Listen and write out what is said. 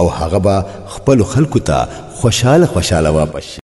او هغه به خپل خلکو ته خوشاله خوشاله واپس